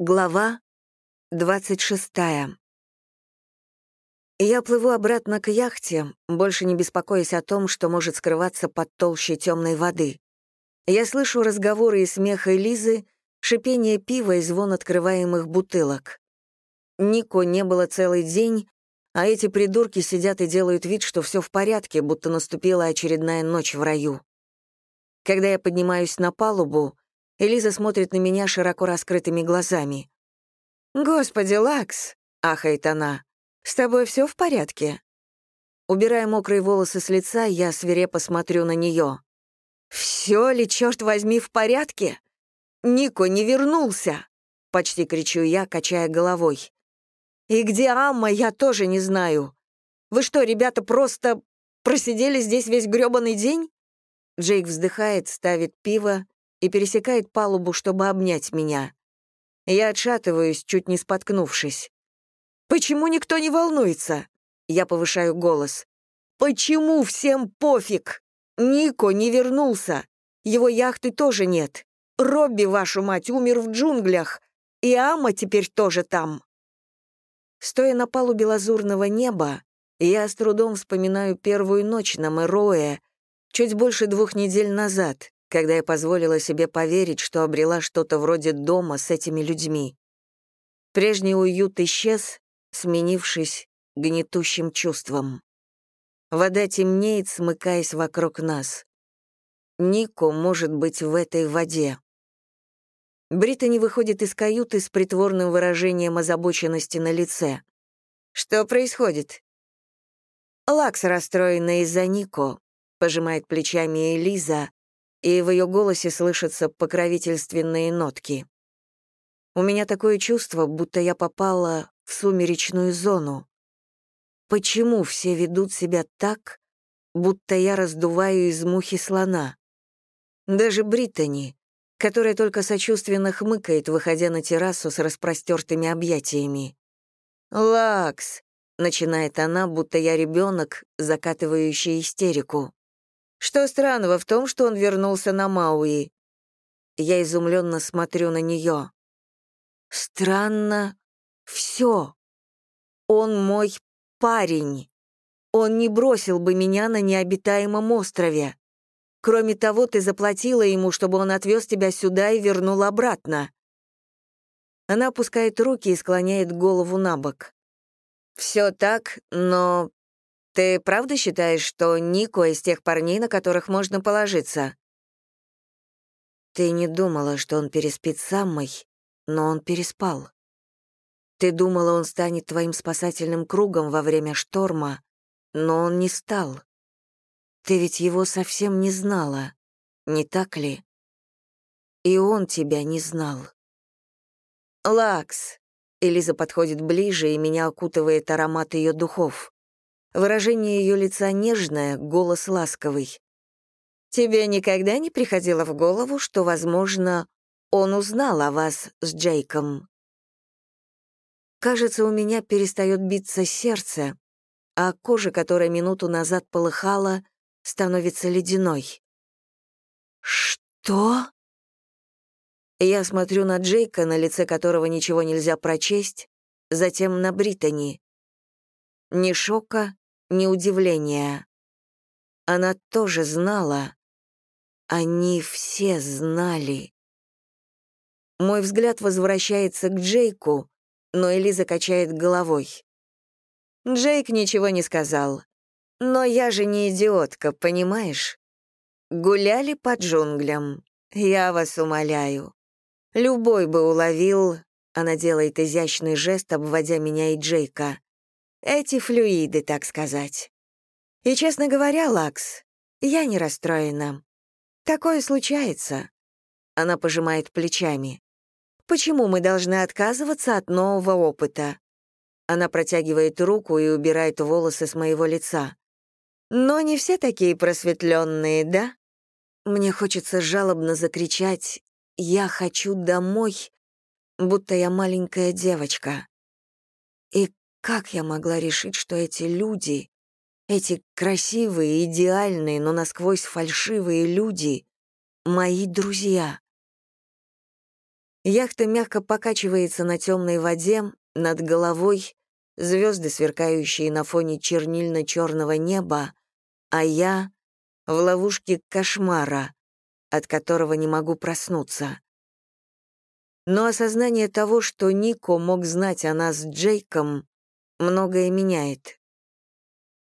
Глава 26. Я плыву обратно к яхте, больше не беспокоясь о том, что может скрываться под толщей темной воды. Я слышу разговоры и смех Элизы, шипение пива и звон открываемых бутылок. Нико не было целый день, а эти придурки сидят и делают вид, что все в порядке, будто наступила очередная ночь в раю. Когда я поднимаюсь на палубу, Элиза смотрит на меня широко раскрытыми глазами. «Господи, Лакс!» — ахает она. «С тобой все в порядке?» Убирая мокрые волосы с лица, я свирепо смотрю на нее. «Все ли, черт возьми, в порядке? Нико не вернулся!» — почти кричу я, качая головой. «И где Амма, я тоже не знаю. Вы что, ребята, просто просидели здесь весь грёбаный день?» Джейк вздыхает, ставит пиво и пересекает палубу, чтобы обнять меня. Я отшатываюсь, чуть не споткнувшись. «Почему никто не волнуется?» Я повышаю голос. «Почему всем пофиг? Нико не вернулся. Его яхты тоже нет. Робби, вашу мать, умер в джунглях. И Ама теперь тоже там». Стоя на палубе лазурного неба, я с трудом вспоминаю первую ночь на Мэроэ, чуть больше двух недель назад, когда я позволила себе поверить, что обрела что-то вроде дома с этими людьми. Прежний уют исчез, сменившись гнетущим чувством. Вода темнеет, смыкаясь вокруг нас. Нико может быть в этой воде. Британи выходит из каюты с притворным выражением озабоченности на лице. «Что происходит?» Лакс расстроена из-за Нико, пожимает плечами Элиза, и в ее голосе слышатся покровительственные нотки. У меня такое чувство, будто я попала в сумеречную зону. Почему все ведут себя так, будто я раздуваю из мухи слона? Даже Британи, которая только сочувственно хмыкает, выходя на террасу с распростертыми объятиями. «Лакс», — начинает она, будто я ребенок, закатывающий истерику. Что странного в том, что он вернулся на Мауи? Я изумленно смотрю на нее. Странно все. Он мой парень. Он не бросил бы меня на необитаемом острове. Кроме того, ты заплатила ему, чтобы он отвез тебя сюда и вернул обратно. Она опускает руки и склоняет голову на бок. Все так, но ты правда считаешь, что Нико из тех парней, на которых можно положиться? Ты не думала, что он переспит с Аммой, но он переспал. Ты думала, он станет твоим спасательным кругом во время шторма, но он не стал. Ты ведь его совсем не знала, не так ли? И он тебя не знал. Лакс. Элиза подходит ближе, и меня окутывает аромат ее духов. Выражение ее лица нежное, голос ласковый. «Тебе никогда не приходило в голову, что, возможно, он узнал о вас с Джейком?» Кажется, у меня перестает биться сердце, а кожа, которая минуту назад полыхала, становится ледяной. «Что?» Я смотрю на Джейка, на лице которого ничего нельзя прочесть, затем на Британи. Ни шока, ни удивления. Она тоже знала. Они все знали. Мой взгляд возвращается к Джейку, но Элиза качает головой. Джейк ничего не сказал. Но я же не идиотка, понимаешь? Гуляли по джунглям. Я вас умоляю. Любой бы уловил, она делает изящный жест, обводя меня и Джейка. Эти флюиды, так сказать. И, честно говоря, Лакс, я не расстроена. Такое случается. Она пожимает плечами. Почему мы должны отказываться от нового опыта? Она протягивает руку и убирает волосы с моего лица. Но не все такие просветленные, да? Мне хочется жалобно закричать «Я хочу домой», будто я маленькая девочка. И как я могла решить, что эти люди, эти красивые, идеальные, но насквозь фальшивые люди — мои друзья? Яхта мягко покачивается на темной воде, над головой звезды, сверкающие на фоне чернильно-черного неба, а я в ловушке кошмара, от которого не могу проснуться. Но осознание того, что Нико мог знать о нас с Джейком, многое меняет.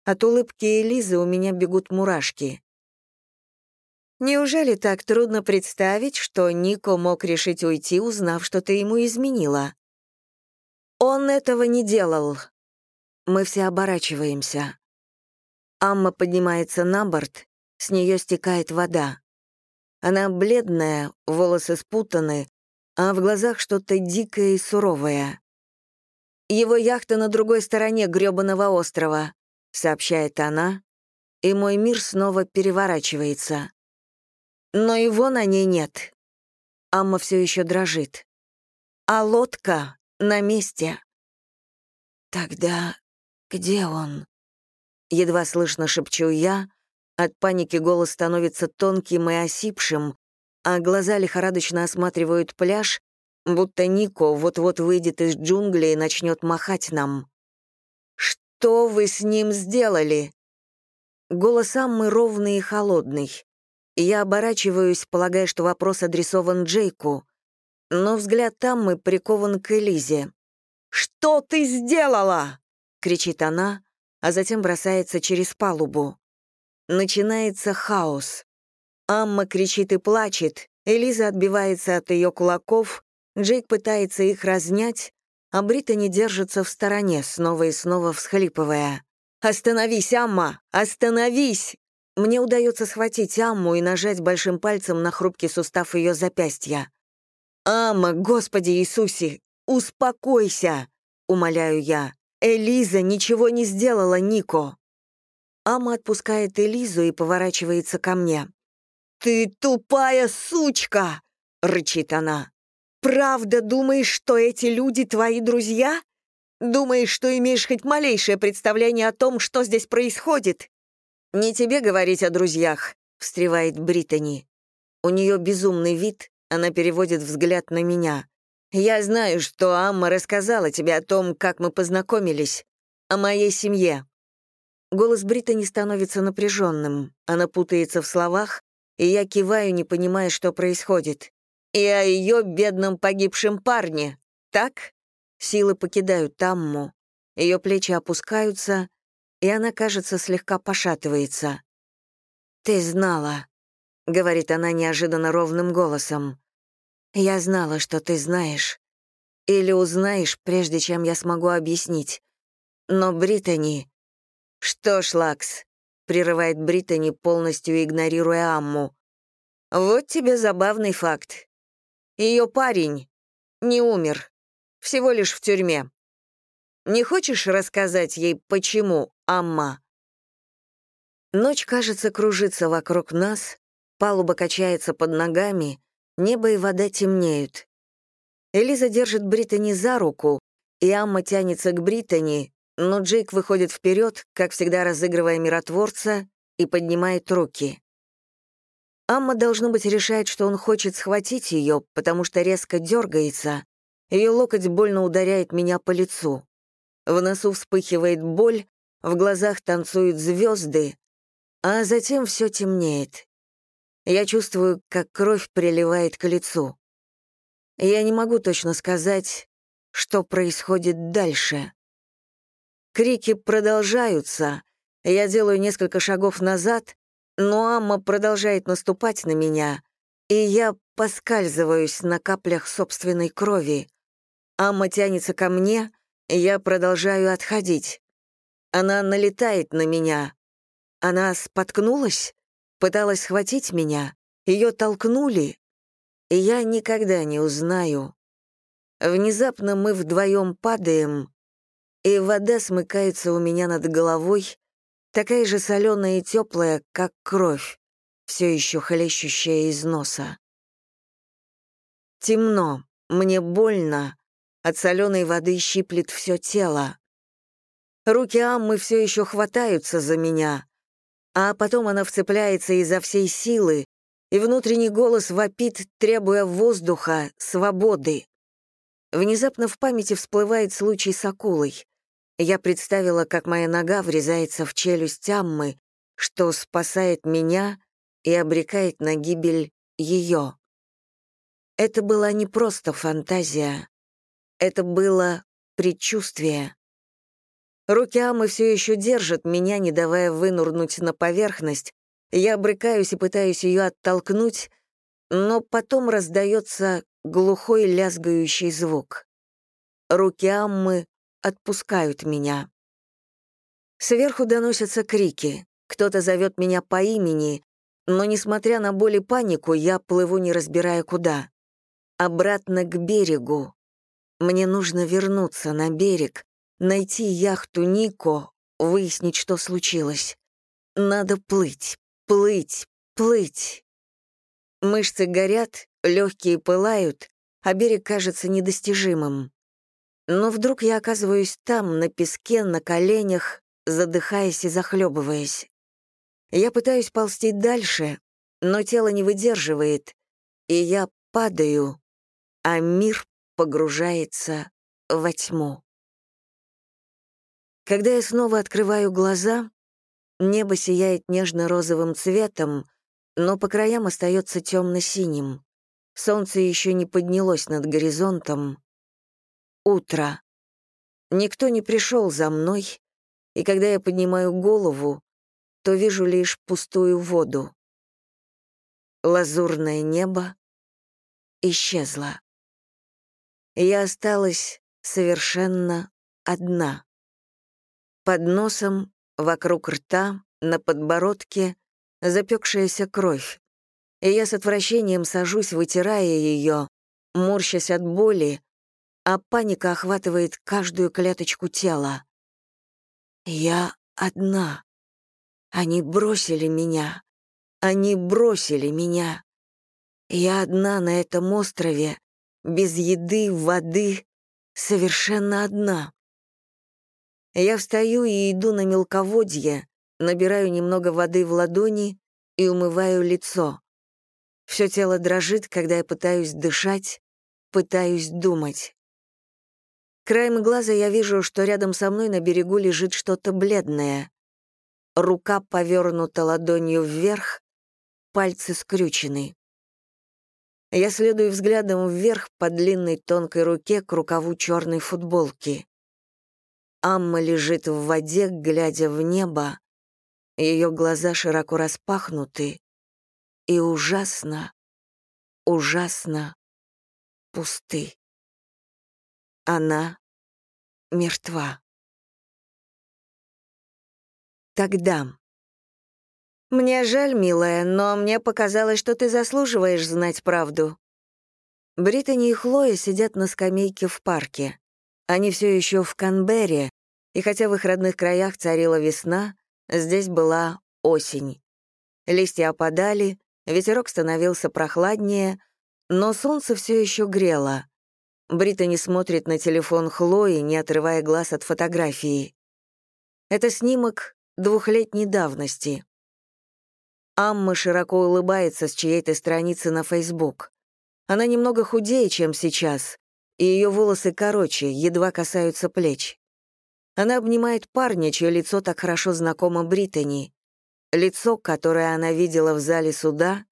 От улыбки Элизы у меня бегут мурашки. Неужели так трудно представить, что Нико мог решить уйти, узнав, что ты ему изменила? Он этого не делал. Мы все оборачиваемся. Амма поднимается на борт, с нее стекает вода. Она бледная, волосы спутаны, а в глазах что-то дикое и суровое. «Его яхта на другой стороне грёбаного острова», — сообщает она, и мой мир снова переворачивается. Но его на ней нет. Амма все еще дрожит. А лодка на месте. «Тогда где он?» Едва слышно шепчу я, от паники голос становится тонким и осипшим, а глаза лихорадочно осматривают пляж, будто Нико вот-вот выйдет из джунглей и начнет махать нам. «Что вы с ним сделали?» Голос Аммы ровный и холодный. Я оборачиваюсь, полагая, что вопрос адресован Джейку, но взгляд Аммы прикован к Элизе. «Что ты сделала?» — кричит она, а затем бросается через палубу. Начинается хаос. Амма кричит и плачет, Элиза отбивается от ее кулаков, Джейк пытается их разнять, а Британи держится в стороне, снова и снова всхлипывая. «Остановись, Амма! Остановись!» Мне удается схватить Амму и нажать большим пальцем на хрупкий сустав ее запястья. «Амма, Господи Иисусе, успокойся!» — умоляю я. «Элиза ничего не сделала Нико!» Амма отпускает Элизу и поворачивается ко мне. «Ты тупая сучка!» — рычит она. «Правда думаешь, что эти люди твои друзья? Думаешь, что имеешь хоть малейшее представление о том, что здесь происходит?» «Не тебе говорить о друзьях», — встревает Британи. У нее безумный вид, она переводит взгляд на меня. «Я знаю, что Амма рассказала тебе о том, как мы познакомились, о моей семье». Голос Британи становится напряженным, она путается в словах, и я киваю, не понимая, что происходит. И о ее бедном погибшем парне, так? Силы покидают Тамму, ее плечи опускаются, и она, кажется, слегка пошатывается. «Ты знала», — говорит она неожиданно ровным голосом. «Я знала, что ты знаешь. Или узнаешь, прежде чем я смогу объяснить. Но Британи...» «Что ж, Лакс, прерывает Британи, полностью игнорируя Амму. «Вот тебе забавный факт. Ее парень не умер, всего лишь в тюрьме. Не хочешь рассказать ей, почему, Амма?» Ночь, кажется, кружится вокруг нас, палуба качается под ногами, небо и вода темнеют. Элиза держит Британи за руку, и Амма тянется к Британи, но Джейк выходит вперед, как всегда разыгрывая миротворца, и поднимает руки. Амма, должно быть, решает, что он хочет схватить ее, потому что резко дергается. Ее локоть больно ударяет меня по лицу. В носу вспыхивает боль, в глазах танцуют звезды, а затем все темнеет. Я чувствую, как кровь приливает к лицу. Я не могу точно сказать, что происходит дальше. Крики продолжаются. Я делаю несколько шагов назад, но Амма продолжает наступать на меня, и я поскальзываюсь на каплях собственной крови. Амма тянется ко мне, я продолжаю отходить. Она налетает на меня. Она споткнулась, пыталась схватить меня, ее толкнули, и я никогда не узнаю. Внезапно мы вдвоем падаем, и вода смыкается у меня над головой, такая же соленая и теплая, как кровь, все еще хлещущая из носа. Темно, мне больно, от соленой воды щиплет все тело. Руки Аммы все еще хватаются за меня, а потом она вцепляется изо всей силы, и внутренний голос вопит, требуя воздуха, свободы. Внезапно в памяти всплывает случай с акулой. Я представила, как моя нога врезается в челюсть Аммы, что спасает меня и обрекает на гибель ее. Это была не просто фантазия. Это было предчувствие. Руки Амы все еще держат меня, не давая вынурнуть на поверхность. Я брыкаюсь и пытаюсь ее оттолкнуть, но потом раздается глухой лязгающий звук. Руки Аммы отпускают меня. Сверху доносятся крики. Кто-то зовет меня по имени, но, несмотря на боль и панику, я плыву, не разбирая куда. Обратно к берегу. Мне нужно вернуться на берег, найти яхту Нико, выяснить, что случилось. Надо плыть, плыть, плыть. Мышцы горят, легкие пылают, а берег кажется недостижимым. Но вдруг я оказываюсь там, на песке, на коленях, задыхаясь и захлебываясь. Я пытаюсь ползти дальше, но тело не выдерживает, и я падаю, а мир погружается во тьму. Когда я снова открываю глаза, небо сияет нежно-розовым цветом, но по краям остается темно-синим. Солнце еще не поднялось над горизонтом. Утро. Никто не пришел за мной, и когда я поднимаю голову, то вижу лишь пустую воду. Лазурное небо исчезло. Я осталась совершенно одна. Под носом, вокруг рта, на подбородке запекшаяся кровь. И я с отвращением сажусь, вытирая ее, морщась от боли, а паника охватывает каждую клеточку тела. Я одна. Они бросили меня. Они бросили меня. Я одна на этом острове, без еды, воды, совершенно одна. Я встаю и иду на мелководье, набираю немного воды в ладони и умываю лицо. Все тело дрожит, когда я пытаюсь дышать, пытаюсь думать. Краем глаза я вижу, что рядом со мной на берегу лежит что-то бледное. Рука повернута ладонью вверх, пальцы скрючены. Я следую взглядом вверх по длинной тонкой руке к рукаву черной футболки. Амма лежит в воде, глядя в небо. Ее глаза широко распахнуты и ужасно, ужасно пусты. Она мертва. Тогда. «Мне жаль, милая, но мне показалось, что ты заслуживаешь знать правду». Британи и Хлоя сидят на скамейке в парке. Они все еще в Канберре, и хотя в их родных краях царила весна, здесь была осень. Листья опадали, ветерок становился прохладнее, но солнце все еще грело. Британи смотрит на телефон Хлои, не отрывая глаз от фотографии. Это снимок двухлетней давности. Амма широко улыбается с чьей-то страницы на Facebook. Она немного худее, чем сейчас, и ее волосы короче, едва касаются плеч. Она обнимает парня, чье лицо так хорошо знакомо Британи. Лицо, которое она видела в зале суда,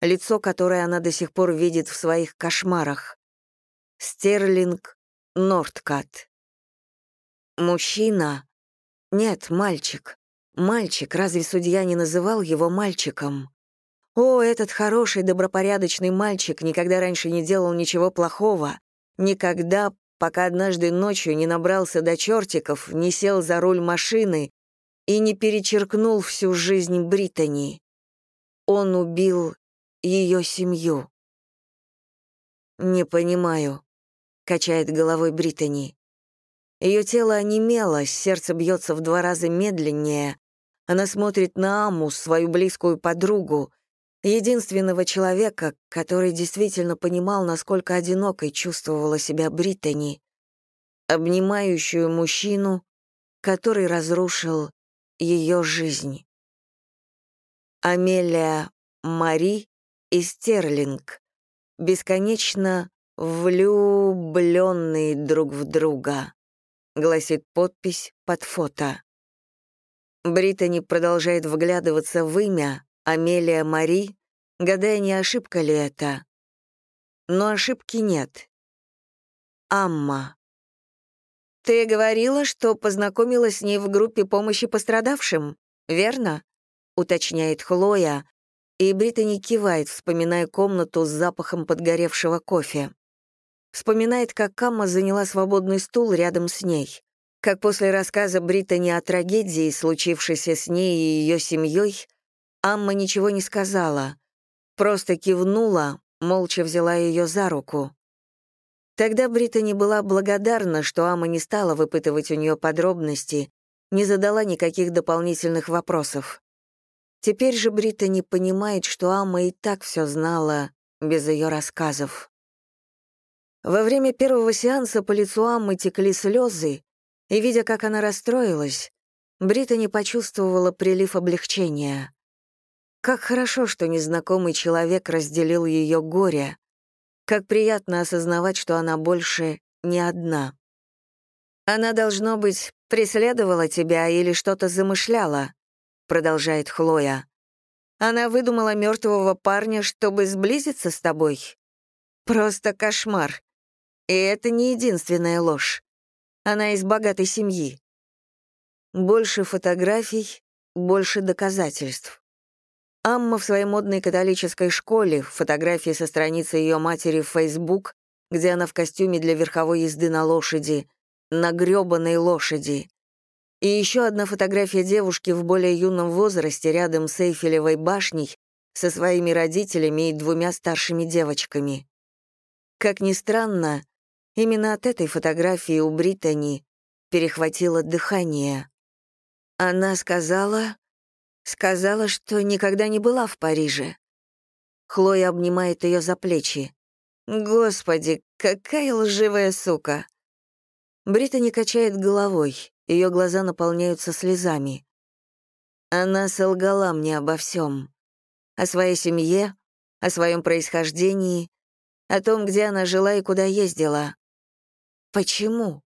лицо, которое она до сих пор видит в своих кошмарах. Стерлинг Нордкат. Мужчина. Нет, мальчик. Мальчик, разве судья не называл его мальчиком? О, этот хороший, добропорядочный мальчик никогда раньше не делал ничего плохого, Никогда, пока однажды ночью не набрался до чертиков, не сел за руль машины и не перечеркнул всю жизнь Британи. Он убил ее семью. «Не понимаю», — качает головой Британи. Ее тело онемело, сердце бьется в два раза медленнее. Она смотрит на Аму, свою близкую подругу, единственного человека, который действительно понимал, насколько одинокой чувствовала себя Британи, обнимающую мужчину, который разрушил ее жизнь. Амелия Мари и Стерлинг, бесконечно влюбленные друг в друга, гласит подпись под фото. Британи продолжает вглядываться в имя Амелия Мари, гадая, не ошибка ли это. Но ошибки нет. Амма. «Ты говорила, что познакомилась с ней в группе помощи пострадавшим, верно?» — уточняет Хлоя, и Британи кивает, вспоминая комнату с запахом подгоревшего кофе. Вспоминает, как Камма заняла свободный стул рядом с ней, как после рассказа Британи о трагедии, случившейся с ней и ее семьей, Амма ничего не сказала, просто кивнула, молча взяла ее за руку. Тогда Британи была благодарна, что Ама не стала выпытывать у нее подробности, не задала никаких дополнительных вопросов. Теперь же Британи понимает, что Ама и так все знала без ее рассказов. Во время первого сеанса по лицу Аммы текли слезы, и, видя, как она расстроилась, Британи почувствовала прилив облегчения. Как хорошо, что незнакомый человек разделил ее горе, как приятно осознавать, что она больше не одна. «Она, должно быть, преследовала тебя или что-то замышляла», продолжает Хлоя. «Она выдумала мертвого парня, чтобы сблизиться с тобой? Просто кошмар. И это не единственная ложь. Она из богатой семьи. Больше фотографий, больше доказательств. Амма в своей модной католической школе, фотографии со страницы ее матери в Facebook, где она в костюме для верховой езды на лошади, на грёбаной лошади. И еще одна фотография девушки в более юном возрасте рядом с Эйфелевой башней со своими родителями и двумя старшими девочками. Как ни странно, именно от этой фотографии у Британи перехватило дыхание. Она сказала, Сказала, что никогда не была в Париже. Хлоя обнимает ее за плечи. Господи, какая лживая сука. Бриттани качает головой, ее глаза наполняются слезами. Она солгала мне обо всем. О своей семье, о своем происхождении, о том, где она жила и куда ездила. Почему?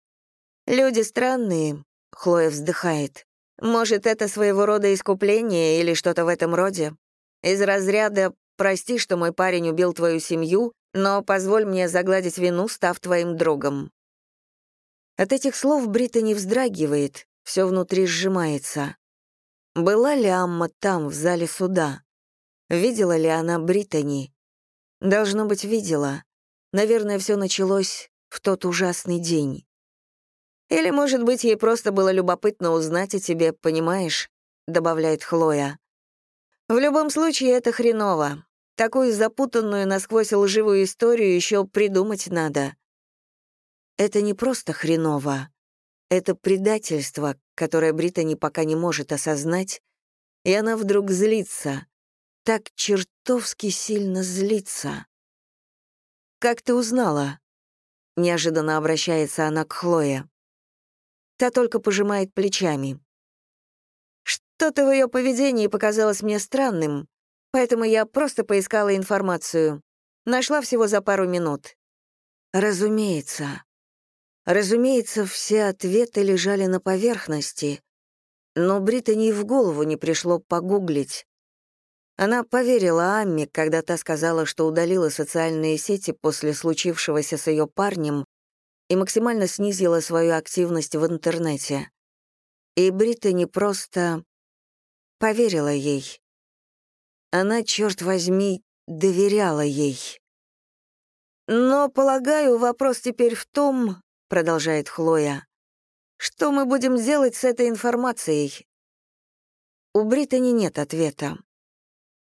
Люди странные, Хлоя вздыхает. Может, это своего рода искупление или что-то в этом роде? Из разряда «прости, что мой парень убил твою семью, но позволь мне загладить вину, став твоим другом». От этих слов Бриттани вздрагивает, все внутри сжимается. Была ли Амма там, в зале суда? Видела ли она Бриттани? Должно быть, видела. Наверное, все началось в тот ужасный день. Или, может быть, ей просто было любопытно узнать о тебе, понимаешь?» — добавляет Хлоя. «В любом случае, это хреново. Такую запутанную насквозь лживую историю еще придумать надо». Это не просто хреново. Это предательство, которое Британи пока не может осознать, и она вдруг злится. Так чертовски сильно злится. «Как ты узнала?» Неожиданно обращается она к Хлое. Та только пожимает плечами. Что-то в ее поведении показалось мне странным, поэтому я просто поискала информацию. Нашла всего за пару минут. Разумеется. Разумеется, все ответы лежали на поверхности, но Британи в голову не пришло погуглить. Она поверила Амме, когда та сказала, что удалила социальные сети после случившегося с ее парнем и максимально снизила свою активность в интернете. И Бриттани просто поверила ей. Она, черт возьми, доверяла ей. «Но, полагаю, вопрос теперь в том, — продолжает Хлоя, — что мы будем делать с этой информацией?» У Британи нет ответа.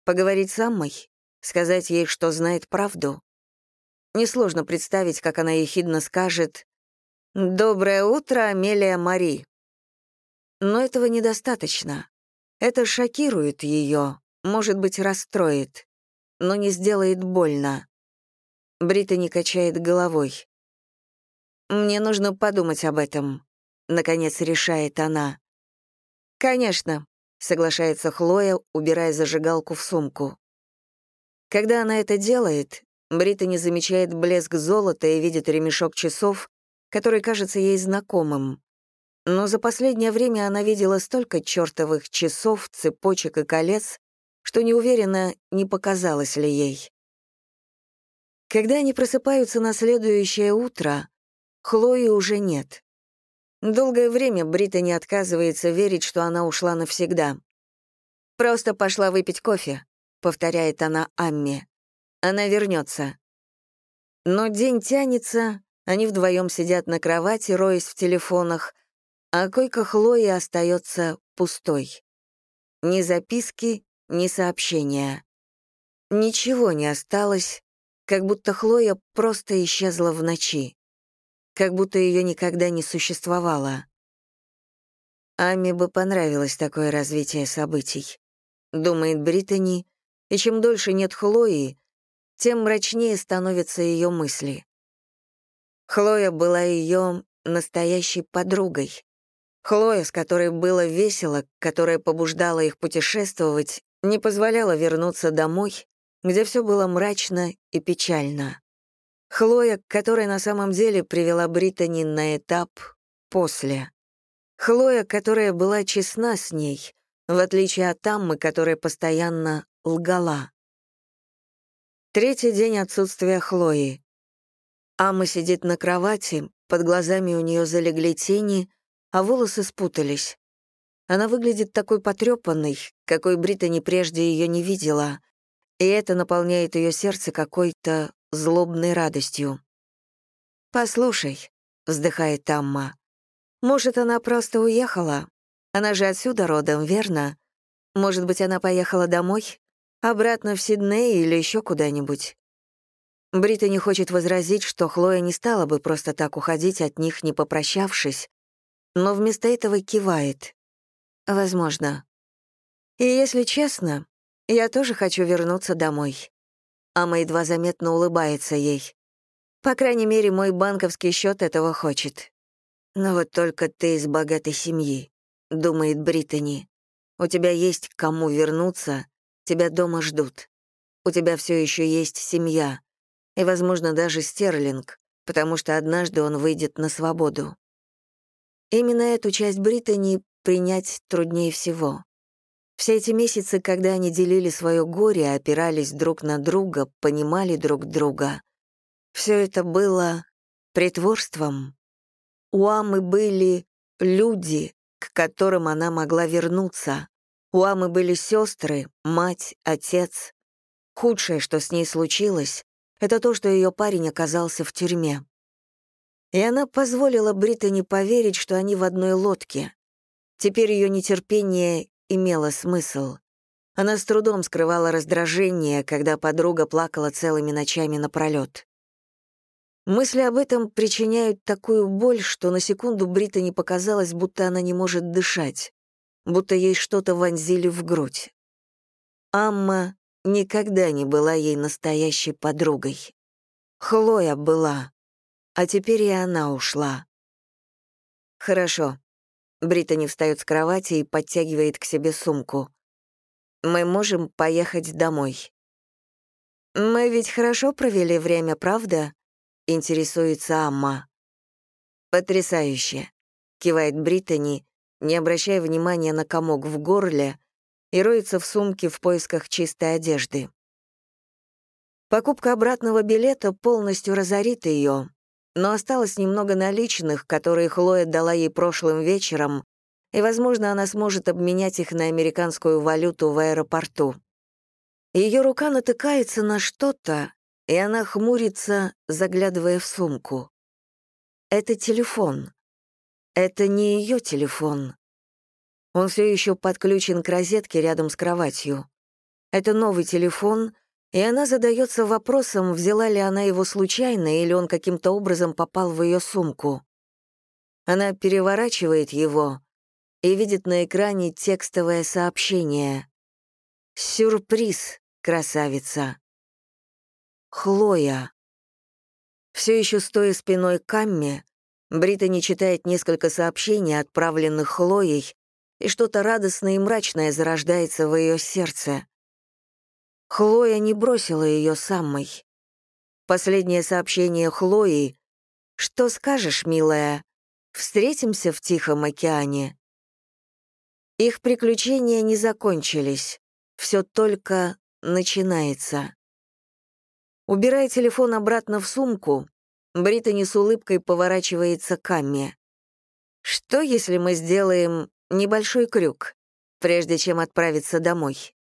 Поговорить с Аммой? Сказать ей, что знает правду? Несложно представить, как она ехидно скажет «Доброе утро, Амелия Мари». Но этого недостаточно. Это шокирует ее, может быть, расстроит, но не сделает больно. Бриттани качает головой. «Мне нужно подумать об этом», — наконец решает она. «Конечно», — соглашается Хлоя, убирая зажигалку в сумку. Когда она это делает, Бриттани замечает блеск золота и видит ремешок часов, который кажется ей знакомым. Но за последнее время она видела столько чертовых часов, цепочек и колец, что не уверена, не показалось ли ей. Когда они просыпаются на следующее утро, Хлои уже нет. Долгое время Бриттани отказывается верить, что она ушла навсегда. «Просто пошла выпить кофе», — повторяет она Амме. «Она вернется». Но день тянется, они вдвоем сидят на кровати, роясь в телефонах, а койка Хлои остается пустой. Ни записки, ни сообщения. Ничего не осталось, как будто Хлоя просто исчезла в ночи как будто ее никогда не существовало. Ами бы понравилось такое развитие событий, думает Британи, и чем дольше нет Хлои, тем мрачнее становятся ее мысли. Хлоя была ее настоящей подругой. Хлоя, с которой было весело, которая побуждала их путешествовать, не позволяла вернуться домой, где все было мрачно и печально. Хлоя, которая на самом деле привела Британи на этап после. Хлоя, которая была честна с ней, в отличие от Таммы, которая постоянно лгала. Третий день отсутствия Хлои. Амма сидит на кровати, под глазами у нее залегли тени, а волосы спутались. Она выглядит такой потрепанной, какой Британи прежде ее не видела, и это наполняет ее сердце какой-то злобной радостью. «Послушай», — вздыхает Тамма, — «может, она просто уехала? Она же отсюда родом, верно? Может быть, она поехала домой? Обратно в Сидней или еще куда-нибудь?» Брита не хочет возразить, что Хлоя не стала бы просто так уходить от них, не попрощавшись, но вместо этого кивает. «Возможно. И если честно, я тоже хочу вернуться домой. Ама едва заметно улыбается ей. По крайней мере, мой банковский счет этого хочет. Но вот только ты из богатой семьи, думает Британи. У тебя есть к кому вернуться, тебя дома ждут. У тебя все еще есть семья. И, возможно, даже Стерлинг, потому что однажды он выйдет на свободу. Именно эту часть Британи принять труднее всего. Все эти месяцы, когда они делили свое горе, опирались друг на друга, понимали друг друга, все это было притворством. У Амы были люди, к которым она могла вернуться. У Амы были сестры, мать, отец. Худшее, что с ней случилось, это то, что ее парень оказался в тюрьме. И она позволила Британи поверить, что они в одной лодке. Теперь ее нетерпение имело смысл. Она с трудом скрывала раздражение, когда подруга плакала целыми ночами напролёт. Мысли об этом причиняют такую боль, что на секунду Брита не показалось, будто она не может дышать, будто ей что-то вонзили в грудь. Амма никогда не была ей настоящей подругой. Хлоя была, а теперь и она ушла. Хорошо, Британи встает с кровати и подтягивает к себе сумку. «Мы можем поехать домой». «Мы ведь хорошо провели время, правда?» — интересуется Амма. «Потрясающе», — кивает Британи, не обращая внимания на комок в горле, и роется в сумке в поисках чистой одежды. Покупка обратного билета полностью разорит ее, но осталось немного наличных, которые Хлоя дала ей прошлым вечером, и, возможно, она сможет обменять их на американскую валюту в аэропорту. Ее рука натыкается на что-то, и она хмурится, заглядывая в сумку. Это телефон. Это не ее телефон. Он все еще подключен к розетке рядом с кроватью. Это новый телефон, и она задается вопросом, взяла ли она его случайно или он каким-то образом попал в ее сумку. Она переворачивает его и видит на экране текстовое сообщение. «Сюрприз, красавица!» Хлоя. Все еще стоя спиной к Камме, Бриттани читает несколько сообщений, отправленных Хлоей, и что-то радостное и мрачное зарождается в ее сердце. Хлоя не бросила ее самой. Последнее сообщение Хлои «Что скажешь, милая? Встретимся в Тихом океане?» Их приключения не закончились. Все только начинается. Убирая телефон обратно в сумку, Британи с улыбкой поворачивается к Амме. «Что, если мы сделаем небольшой крюк, прежде чем отправиться домой?»